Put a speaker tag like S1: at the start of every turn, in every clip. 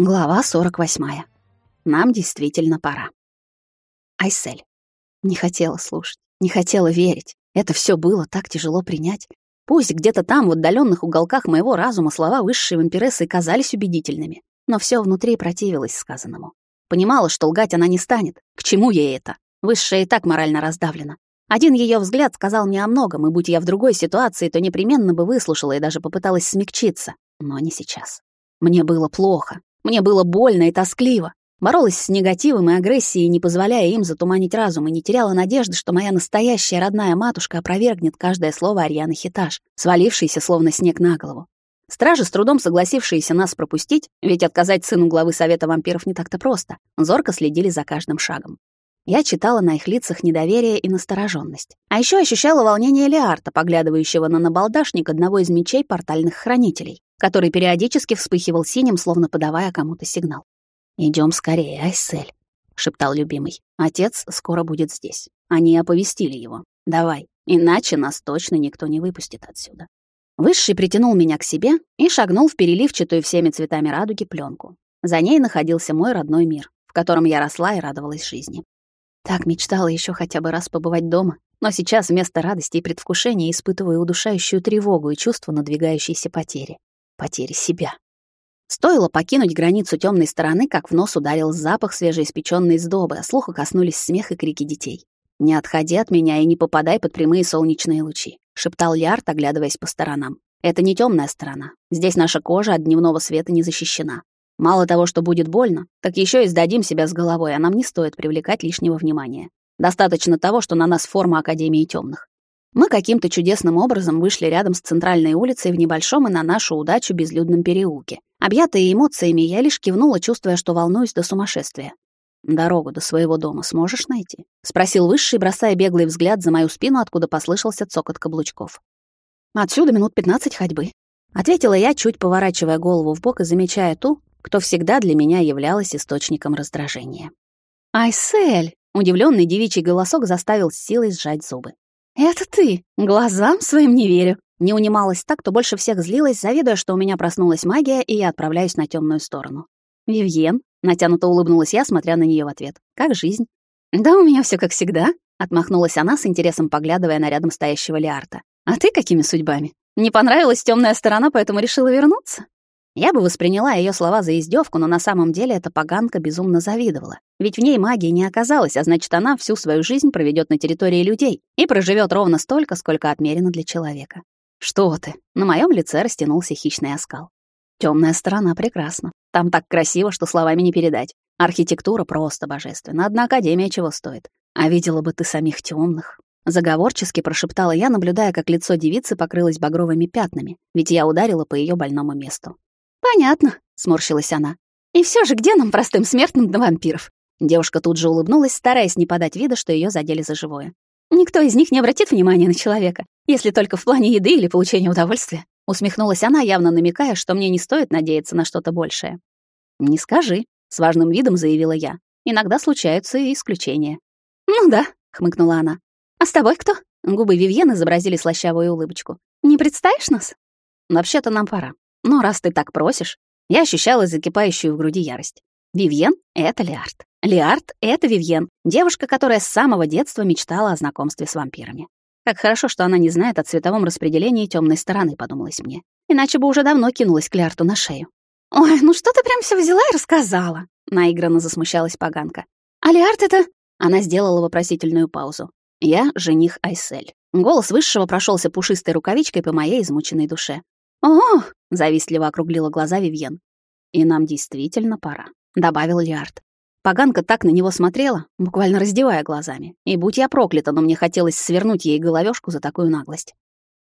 S1: Глава 48. Нам действительно пора. Айсель. Не хотела слушать, не хотела верить. Это все было так тяжело принять. Пусть где-то там, в отдаленных уголках моего разума, слова высшей вампирессы казались убедительными, но все внутри противилось сказанному. Понимала, что лгать она не станет. К чему ей это? Высшая и так морально раздавлена. Один ее взгляд сказал мне о многом, и будь я в другой ситуации, то непременно бы выслушала и даже попыталась смягчиться. Но не сейчас. Мне было плохо, мне было больно и тоскливо. Боролась с негативом и агрессией, не позволяя им затуманить разум, и не теряла надежды, что моя настоящая родная матушка опровергнет каждое слово Арианы Хитаж, свалившийся словно снег на голову. Стражи, с трудом согласившиеся нас пропустить, ведь отказать сыну главы Совета вампиров не так-то просто, зорко следили за каждым шагом. Я читала на их лицах недоверие и настороженность. А еще ощущала волнение Леарта, поглядывающего на набалдашник одного из мечей портальных хранителей который периодически вспыхивал синим, словно подавая кому-то сигнал. Идем скорее, Айсель», — шептал любимый. «Отец скоро будет здесь. Они оповестили его. Давай, иначе нас точно никто не выпустит отсюда». Высший притянул меня к себе и шагнул в переливчатую всеми цветами радуги пленку. За ней находился мой родной мир, в котором я росла и радовалась жизни. Так мечтала еще хотя бы раз побывать дома, но сейчас вместо радости и предвкушения испытываю удушающую тревогу и чувство надвигающейся потери потери себя. Стоило покинуть границу темной стороны, как в нос ударил запах свежеиспеченной сдобы, а слуха коснулись смех и крики детей. «Не отходи от меня и не попадай под прямые солнечные лучи», — шептал Лиард, оглядываясь по сторонам. «Это не темная сторона. Здесь наша кожа от дневного света не защищена. Мало того, что будет больно, так еще и сдадим себя с головой, а нам не стоит привлекать лишнего внимания. Достаточно того, что на нас форма Академии темных. Мы каким-то чудесным образом вышли рядом с центральной улицей в небольшом и на нашу удачу безлюдном переулке. Объятая эмоциями, я лишь кивнула, чувствуя, что волнуюсь до сумасшествия. «Дорогу до своего дома сможешь найти?» — спросил Высший, бросая беглый взгляд за мою спину, откуда послышался цокот каблучков. «Отсюда минут пятнадцать ходьбы», — ответила я, чуть поворачивая голову в бок и замечая ту, кто всегда для меня являлась источником раздражения. «Айсель!» — удивленный девичий голосок заставил с силой сжать зубы. «Это ты! Глазам своим не верю!» Не унималась так, то больше всех злилась, завидуя, что у меня проснулась магия, и я отправляюсь на темную сторону. «Вивьен?» — натянуто улыбнулась я, смотря на нее в ответ. «Как жизнь?» «Да у меня все как всегда», — отмахнулась она с интересом, поглядывая на рядом стоящего Лиарта. «А ты какими судьбами? Не понравилась темная сторона, поэтому решила вернуться?» Я бы восприняла ее слова за издевку, но на самом деле эта поганка безумно завидовала. Ведь в ней магии не оказалось, а значит, она всю свою жизнь проведет на территории людей и проживет ровно столько, сколько отмерено для человека. Что ты? На моем лице растянулся хищный оскал. Темная сторона прекрасна. Там так красиво, что словами не передать. Архитектура просто божественна, одна академия чего стоит. А видела бы ты самих темных. Заговорчески прошептала я, наблюдая, как лицо девицы покрылось багровыми пятнами, ведь я ударила по ее больному месту. «Понятно», — сморщилась она. «И все же где нам, простым смертным, до вампиров?» Девушка тут же улыбнулась, стараясь не подать вида, что ее задели за живое. «Никто из них не обратит внимания на человека, если только в плане еды или получения удовольствия». Усмехнулась она, явно намекая, что мне не стоит надеяться на что-то большее. «Не скажи», — с важным видом заявила я. «Иногда случаются и исключения». «Ну да», — хмыкнула она. «А с тобой кто?» Губы Вивьен изобразили слащавую улыбочку. «Не представишь нас?» «Вообще-то нам пора. Но раз ты так просишь, я ощущала закипающую в груди ярость. Вивьен — это Лиард. Лиард — это Вивьен, девушка, которая с самого детства мечтала о знакомстве с вампирами. Как хорошо, что она не знает о цветовом распределении темной стороны, подумалось мне. Иначе бы уже давно кинулась к Лиарту на шею. «Ой, ну что ты прям все взяла и рассказала?» Наигранно засмущалась поганка. «А Лиард это...» Она сделала вопросительную паузу. «Я жених Айсель». Голос высшего прошелся пушистой рукавичкой по моей измученной душе. «О!» — завистливо округлила глаза Вивьен. «И нам действительно пора», — добавил Лиард. Поганка так на него смотрела, буквально раздевая глазами. И будь я проклята, но мне хотелось свернуть ей головёшку за такую наглость.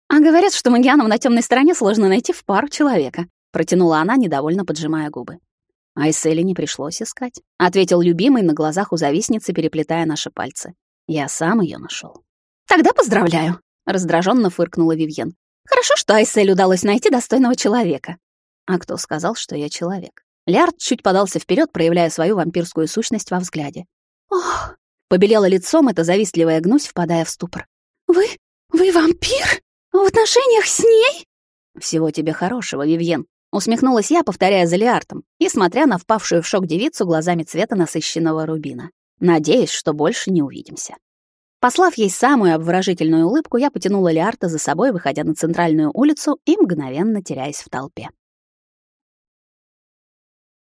S1: «А говорят, что магианам на темной стороне сложно найти в пару человека», — протянула она, недовольно поджимая губы. Айселе не пришлось искать, — ответил любимый на глазах у завистницы, переплетая наши пальцы. Я сам ее нашел. «Тогда поздравляю», — раздраженно фыркнула Вивьен. Хорошо, что Айсель удалось найти достойного человека. А кто сказал, что я человек? Лярд чуть подался вперед, проявляя свою вампирскую сущность во взгляде. Ох, побелело лицом эта завистливая гнусь, впадая в ступор. Вы, вы вампир? В отношениях с ней? Всего тебе хорошего, Вивьен. Усмехнулась я, повторяя за Лиартом, и смотря на впавшую в шок девицу глазами цвета насыщенного рубина. Надеюсь, что больше не увидимся. Послав ей самую обворожительную улыбку, я потянула Лиарта за собой, выходя на центральную улицу и мгновенно теряясь в толпе.